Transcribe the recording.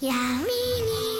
夜里。